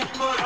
Thank you much.